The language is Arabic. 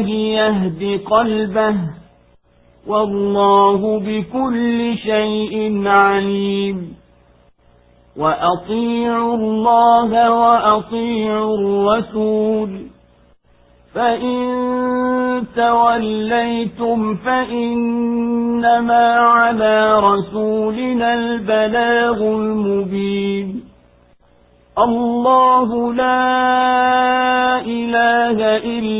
بالله يهد قلبه والله بكل شيء عليم. وأطيعوا الله وأطيعوا الرسول. فإن توليتم فإنما على رسولنا البلاغ المبين. الله لا إله إلا